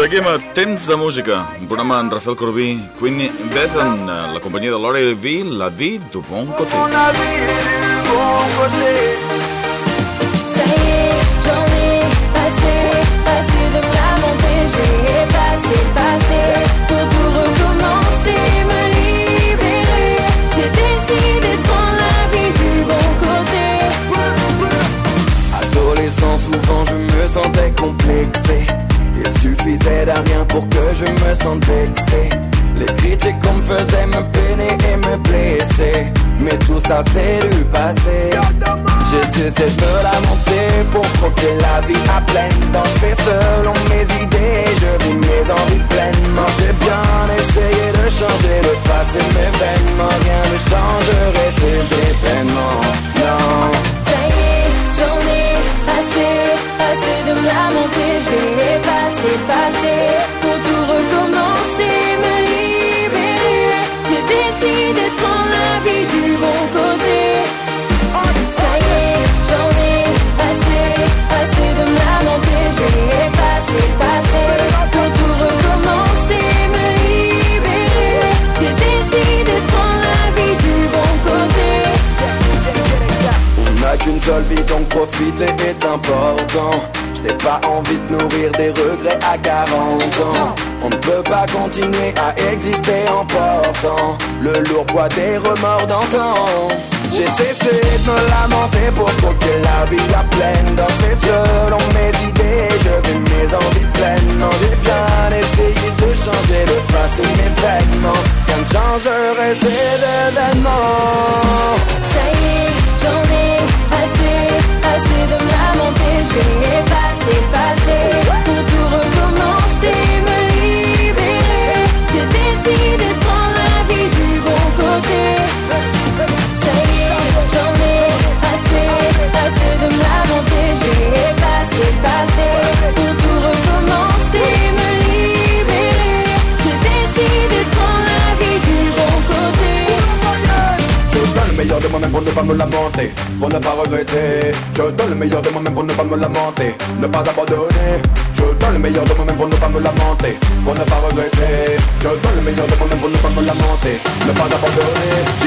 Seguim a Temps de Música, un programa amb Rafael Corbí, Queen Beth en eh, la companyia de Laura V, La Vie du Bon Côté. La vie du bon côté. Ça y est, j'en ai assez, assez de me lamenter. Je vais effacer le passé pour tout recommencer, me libérer. J'ai décidé de prendre la vie du bon côté. Adolescent, souvent je me sentais complexé. Il suffisait d'un rien pour que je me sente vexé. Les critiques qu'on me faisait me peiner et me blesser. Mais tout ça c'est du passé. J'ai cessé de me lamenter pour croquer la vie à pleine dents. Je fais selon mes idées, je vis mes envies pleinement. Des regrets à 40 ans. On ne peut pas continuer à exister en portant Le lourd poids des remords d'antan. J'ai cessé de me lamenter pour croquer la vie à pleine Je fais selon mes idées, je vis mes envies pleinement J'ai bien essayé de changer le passé mais vainement Rien ne changerait ces événements. Ça y est, j'en ai assez, assez de me lamenter. Je vais ne pas me lamenter, pour ne pas regretter. Je donne le meilleur de moi-même pour ne pas me lamenter, ne pas abandonner. Je donne le meilleur de moi-même pour ne pas me lamenter, pour ne pas regretter. Je donne le meilleur de moi-même pour ne pas me lamenter, ne pas abandonner.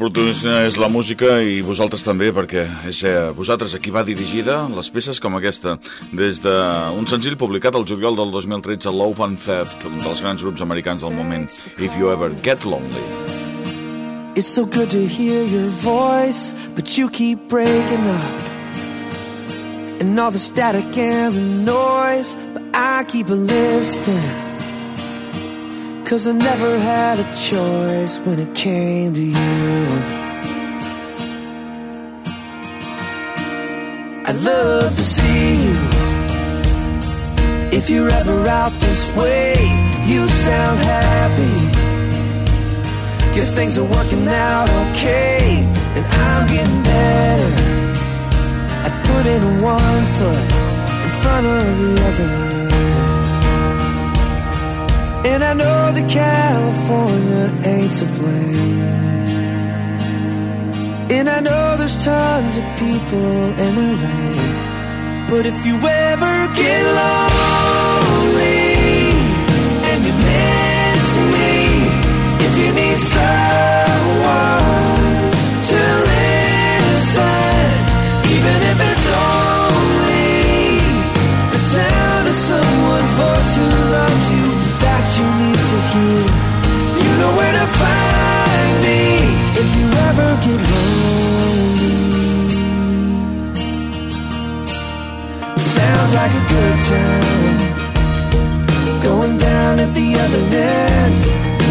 Protagonista és la música i vosaltres també, perquè és a vosaltres a qui va dirigida les peces com aquesta, des d'un senzill publicat el juliol del 2013 a Love and Theft, un dels grans grups americans del moment, If You Ever Get Lonely. It's so good to hear your voice, but you keep breaking up. And all the static and the noise, but I keep a listening. Cause I never had a choice when it came to you. I'd love to see you. If you're ever out this way, you sound happy. Guess things are working out okay, and I'm getting better. I put in one foot in front of the other. And I know that California ain't to blame. And I know there's tons of people in LA. But if you ever get lonely and you miss me, if you need someone get lonely. Sounds like a good time. Going down at the other end.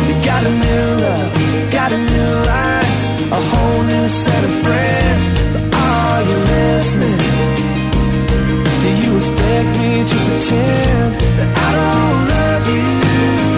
You got a new love, got a new life, a whole new set of friends. But are you listening? Do you expect me to pretend that I don't love you?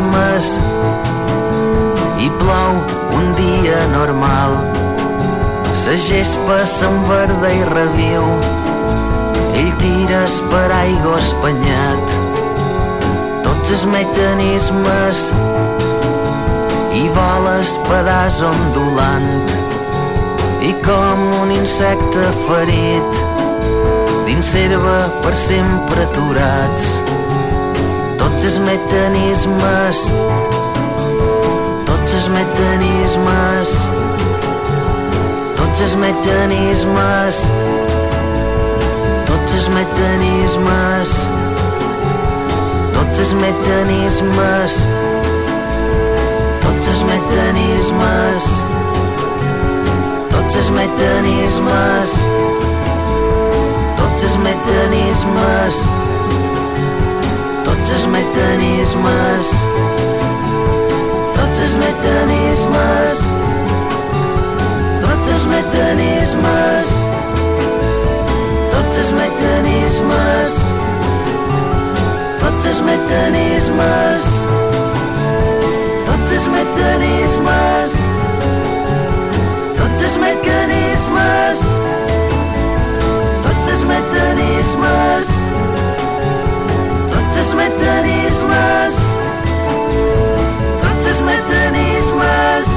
Mecanismes i plou un dia normal. La gespa s'enverda i reviu, ell tira per aigua espanyat. Tots els mecanismes i voles pedaç ondulant i com un insecte ferit dins serva per sempre aturats tots els mecanismes. Tots els mecanismes. Tots els mecanismes. Tots els mecanismes. Tots els mecanismes. Tots els mecanismes. Tots els mecanismes. Tots els mecanismes, tots els mecanismes tots els mecanismes. Tots els mecanismes. Tots els mecanismes. Tots els mecanismes. Tots els mecanismes. Tots els mecanismes. Tots els mecanismes. Tots els mecanismes tots els mecanismes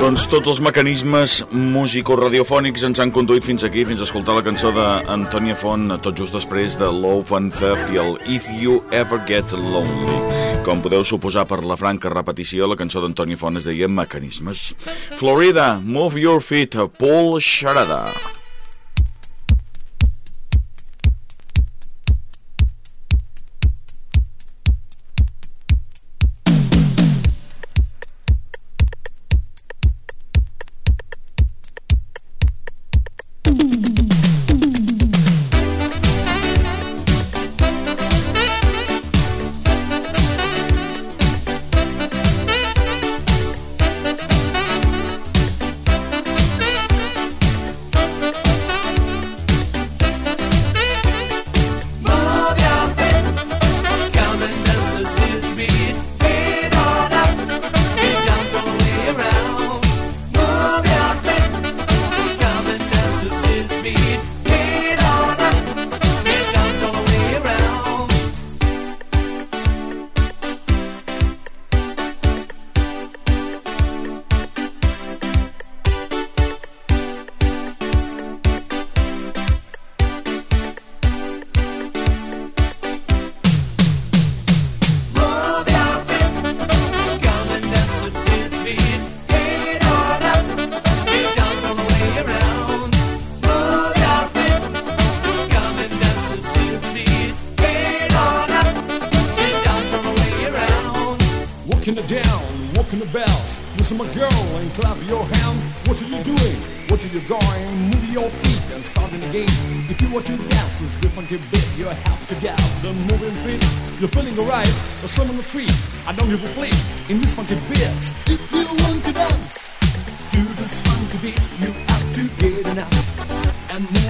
Doncs tots els mecanismes musico-radiofònics ens han conduït fins aquí, fins a escoltar la cançó d'Antònia Font, tot just després de Love and Theft i el If You Ever Get Lonely. Com podeu suposar per la franca repetició, la cançó d'Antònia Font es deia Mecanismes. Florida, Move Your Feet, Paul Sharada.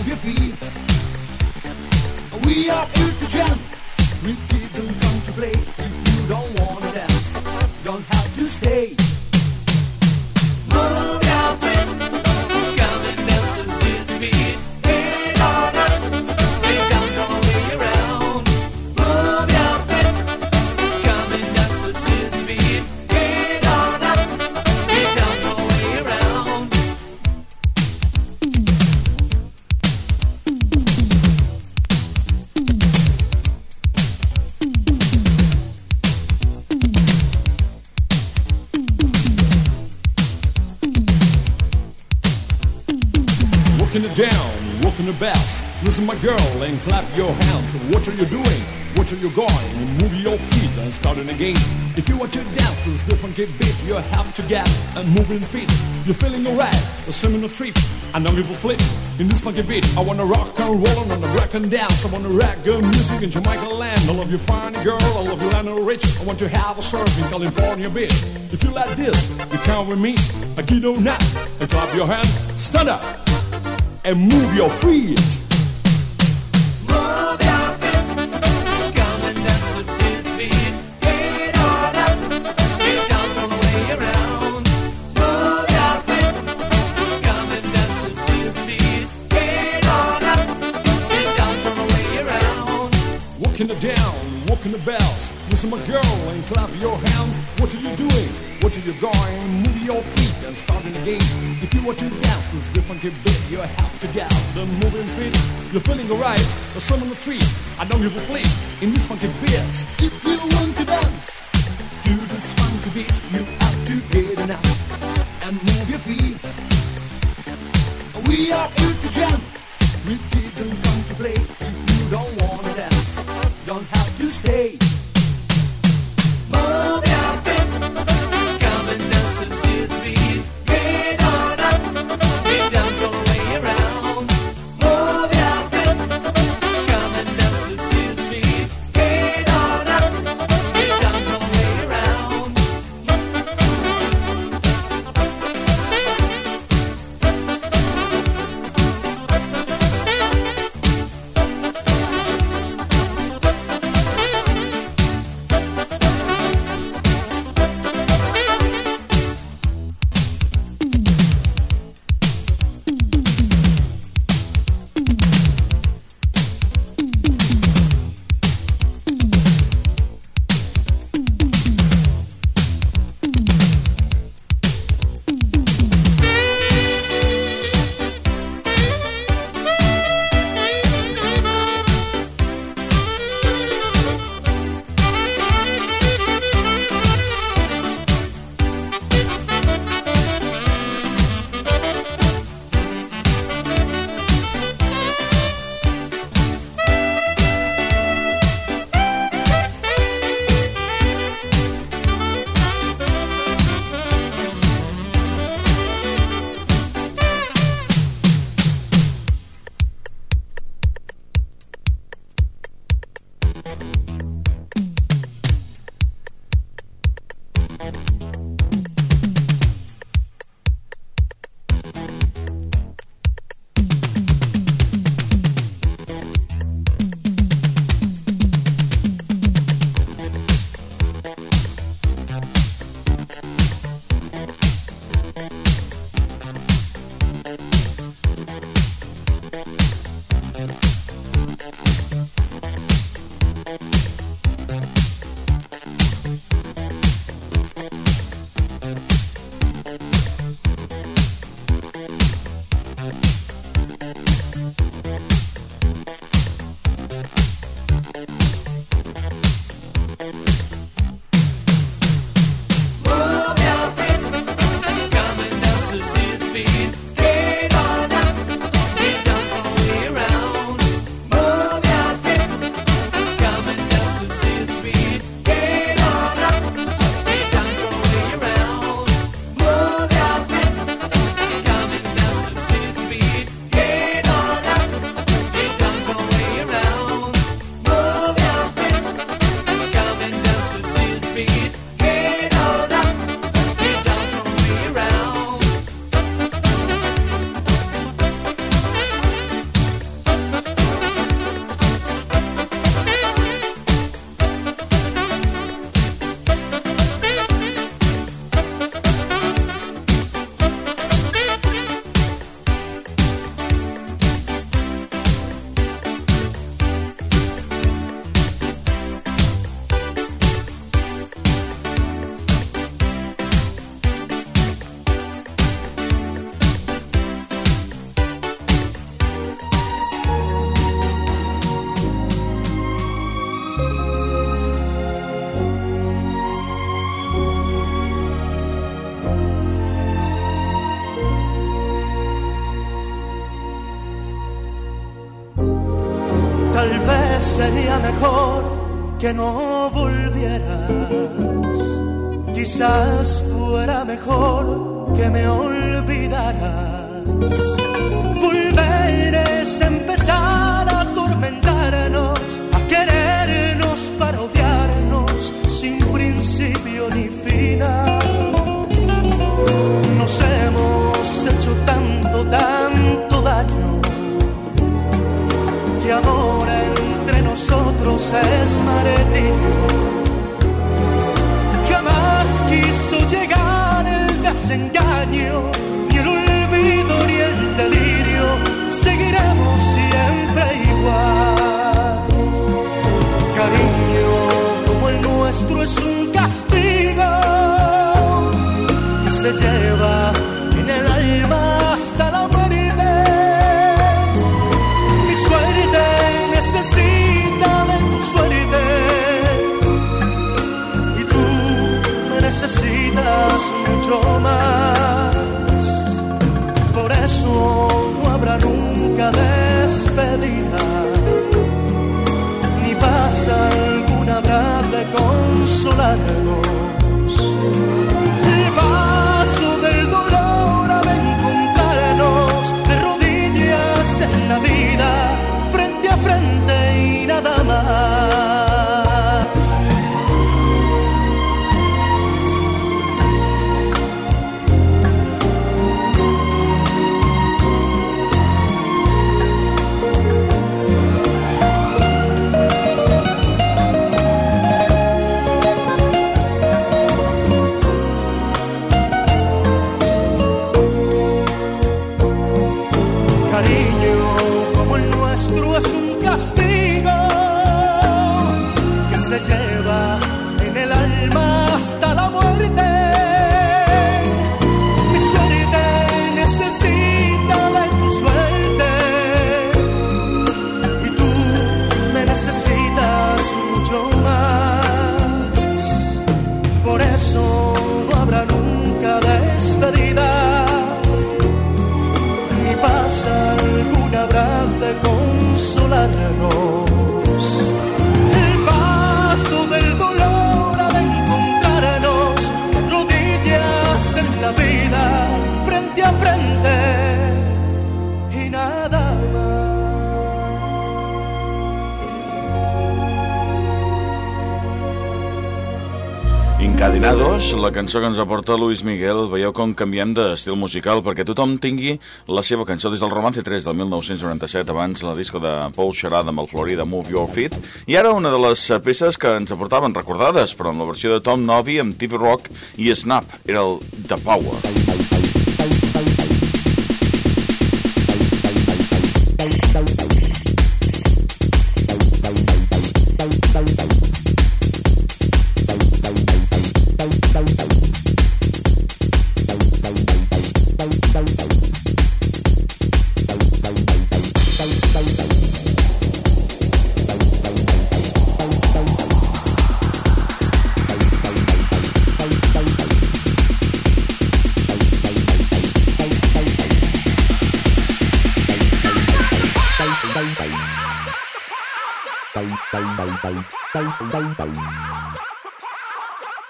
Move your feet. We are here to jump. We didn't come to play. If you don't wanna dance, don't have to stay. Different beat, you have to get a moving feet. You're feeling alright, a similar trip. I don't give a flip. In this funky beat, I wanna rock and roll and wanna rock and dance. I wanna rock good music in Jamaica land. I love you fine girl, I love you Lionel Rich. I want to have a surf in California beach. If you like this, you come with me. I get on now and clap your hand. Stand up and move your feet. Walking the bells. Listen, my girl, and clap your hands. What are you doing? What are you going? Move your feet and start in the game. If you want to dance this different bit, you have to get the moving feet. You're feeling alright, the sun on the tree. I don't give a flip in this funky beat. If you want to dance to this funky beat, you have to get it up and move your feet. We are here to jump. We didn't come to play. que no volvieras. Quizás fuera mejor que me olvidaras. un solano Encadenados, la cançó que ens aporta Luis Miguel, veieu com canviem d'estil musical perquè tothom tingui la seva cançó des del Romance 3 del 1997, abans la disco de Paul Sherrod amb el Florida Move Your Feet, i ara una de les peces que ens aportaven recordades, però en la versió de Tom Novi amb TV Rock i Snap, era el The Power.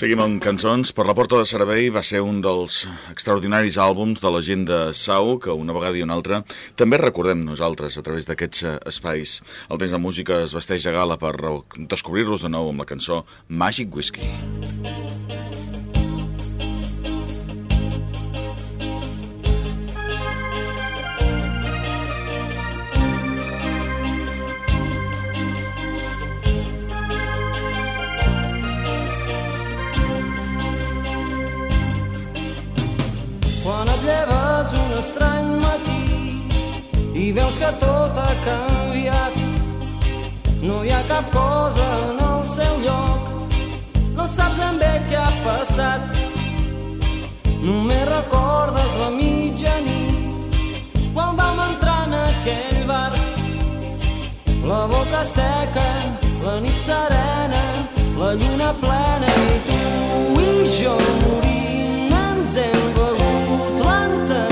Seguim amb cançons. Per la porta de Servei va ser un dels extraordinaris àlbums de la gent de Sau, que una vegada i una altra també recordem nosaltres a través d'aquests eh, espais. El temps de música es vesteix de gala per descobrir-los de nou amb la cançó Magic Whiskey. Quan veus que tot ha canviat, no hi ha cap cosa en el seu lloc, no saps ben bé què ha passat. Només recordes la mitjanit quan vam entrar en aquell bar. La boca seca, la nit serena, la lluna plena i tu i jo morint ens hem begut l'enteniment.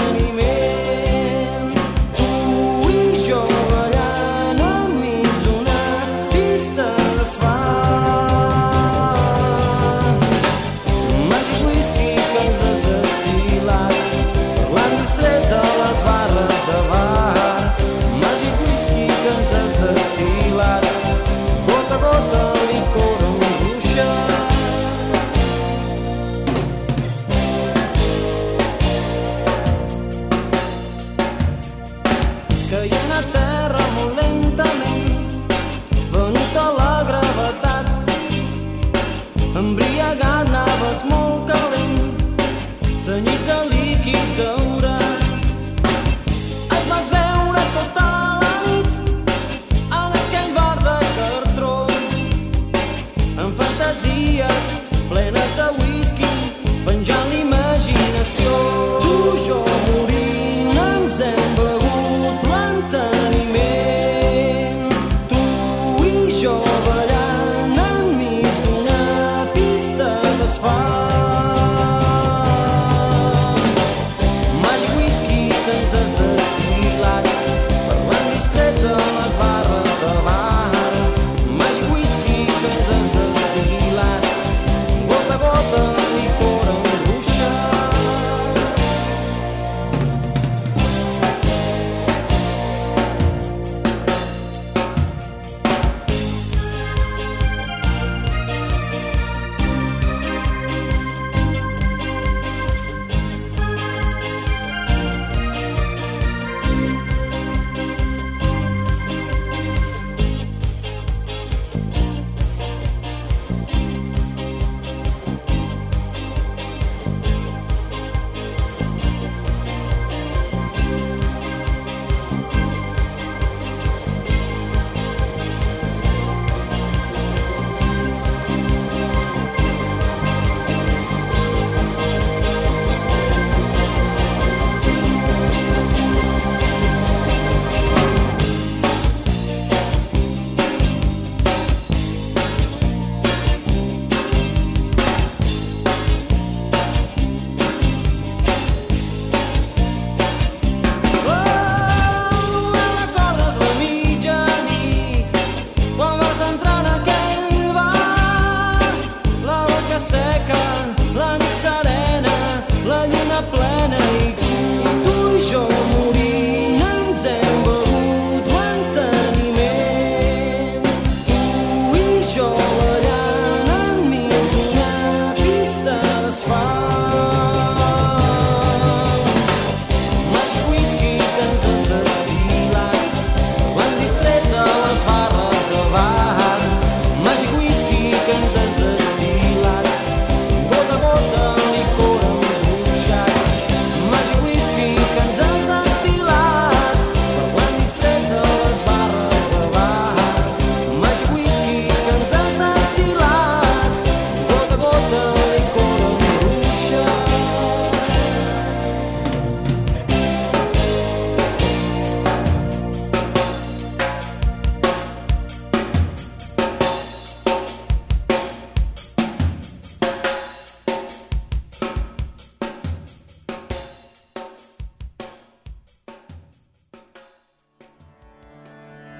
your